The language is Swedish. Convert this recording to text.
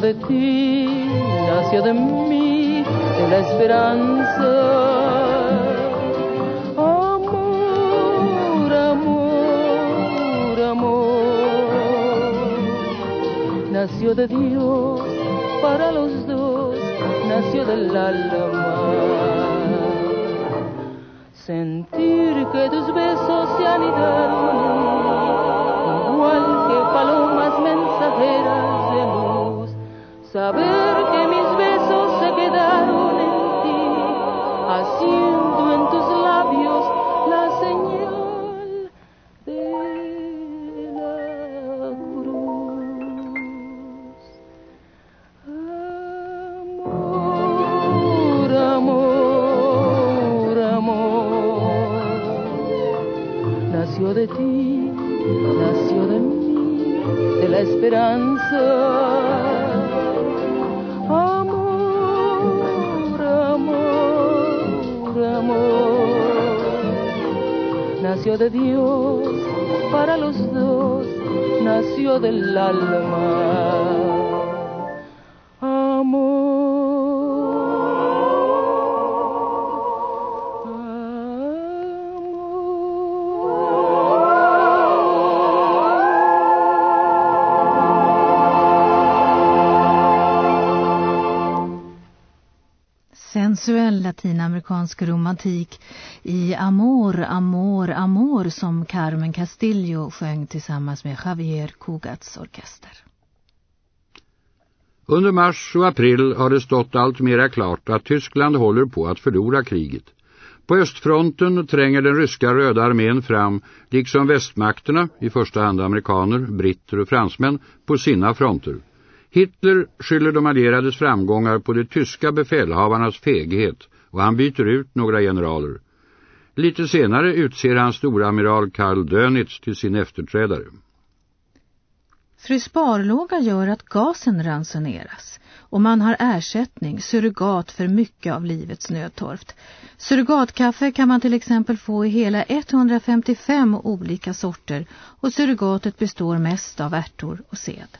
de ti, nació de mí, la esperanza. Amor, amor, amor. Nació de Dios para los dos, nació del alma. Sentir que tus besos se anidaron Nació de ti, nació de mí, de la esperanza. Amor, amor, amor. Nació de Dios para los dos, nació del alma. Sensuell latinamerikansk romantik i Amor, Amor, Amor som Carmen Castillo sjöng tillsammans med Javier Cugats orkester. Under mars och april har det stått allt mera klart att Tyskland håller på att förlora kriget. På östfronten tränger den ryska röda armén fram, liksom västmakterna, i första hand amerikaner, britter och fransmän, på sina fronter. Hitler skyller de allierades framgångar på de tyska befälhavarnas feghet och han byter ut några generaler. Lite senare utser han storamiral Karl Dönitz till sin efterträdare. Fru Sparlåga gör att gasen ransoneras och man har ersättning, surrogat för mycket av livets nödtorft. Surrogatkaffe kan man till exempel få i hela 155 olika sorter och surrogatet består mest av ärtor och sed.